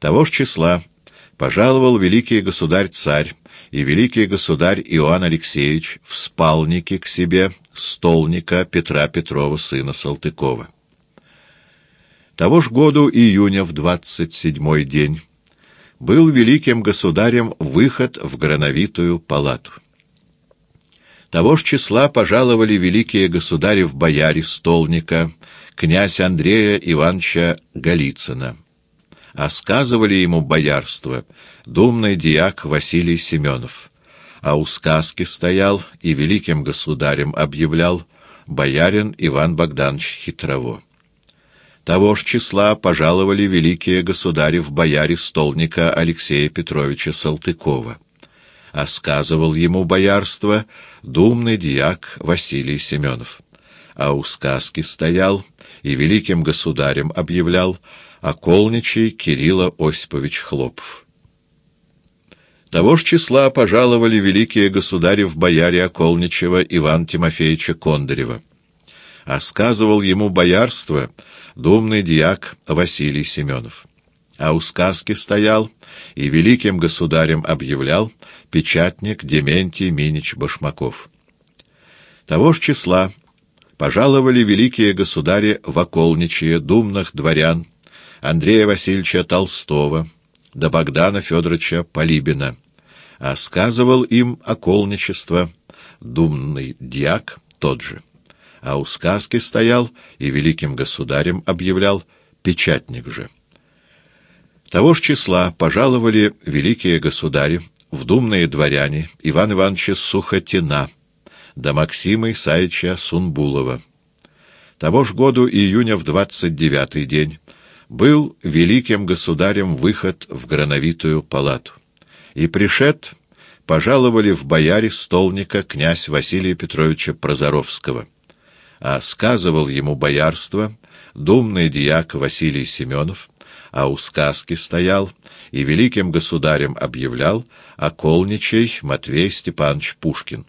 Того ж числа пожаловал великий государь-царь и великий государь Иоанн Алексеевич в спалники к себе столника Петра Петрова, сына Салтыкова. Того ж году июня в двадцать седьмой день был великим государем выход в Грановитую палату. Того ж числа пожаловали великие государи в бояре столника, князь Андрея Ивановича Голицына. А сказывали ему боярство думный диак Василий Семенов. А у сказки стоял и великим государем объявлял боярин Иван Богданович Хитрово. Того ж числа пожаловали великие государи в бояре столника Алексея Петровича Салтыкова а сказывал ему боярство думный дьяк Василий Семенов. А у сказки стоял и великим государем объявлял околничий Кирилла Осипович Хлопов. Того ж числа пожаловали великие государи в бояре околничего Иван Тимофеевича Кондарева. А сказывал ему боярство думный дьяк Василий Семенов а у сказки стоял и великим государем объявлял печатник Дементий Минич Башмаков. Того ж числа пожаловали великие государи в околничье думных дворян Андрея Васильевича Толстого да Богдана Федоровича Полибина, а сказывал им околничество думный дьяк тот же. А у сказки стоял и великим государем объявлял печатник же. Того ж числа пожаловали великие государи, вдумные дворяне Иван Ивановича Сухотина да Максима Исаича Сунбулова. Того ж году июня в двадцать девятый день был великим государем выход в Грановитую палату. И пришед пожаловали в бояре столника князь Василия Петровича Прозоровского. А сказывал ему боярство думный дьяк Василий Семенов, а у сказки стоял и великим государем объявлял околничий Матвей Степанович Пушкин.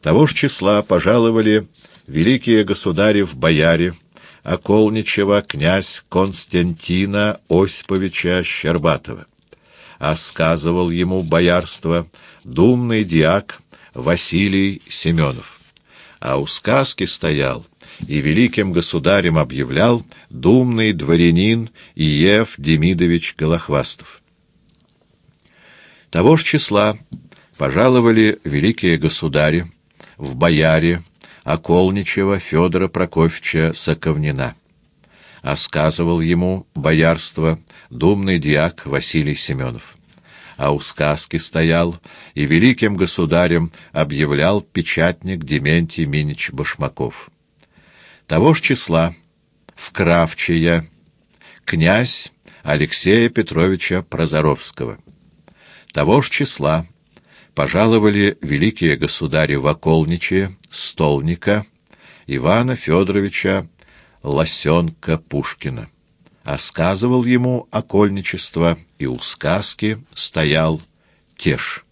Того ж числа пожаловали великие государи в бояре околничего князь Константина Осиповича Щербатова, а сказывал ему боярство думный диак Василий Семенов, а у сказки стоял и великим государем объявлял думный дворянин Иев Демидович Голохвастов. Того ж числа пожаловали великие государи в бояре околничего Федора Прокофьевича Соковнина. А сказывал ему боярство думный диак Василий Семенов. А у сказки стоял и великим государем объявлял печатник Дементий Минич Башмаков. Того ж числа в Кравчия князь Алексея Петровича Прозоровского. Того ж числа пожаловали великие государи в околничье столника Ивана Федоровича Лосенка Пушкина. А ему окольничество, и у сказки стоял Теж.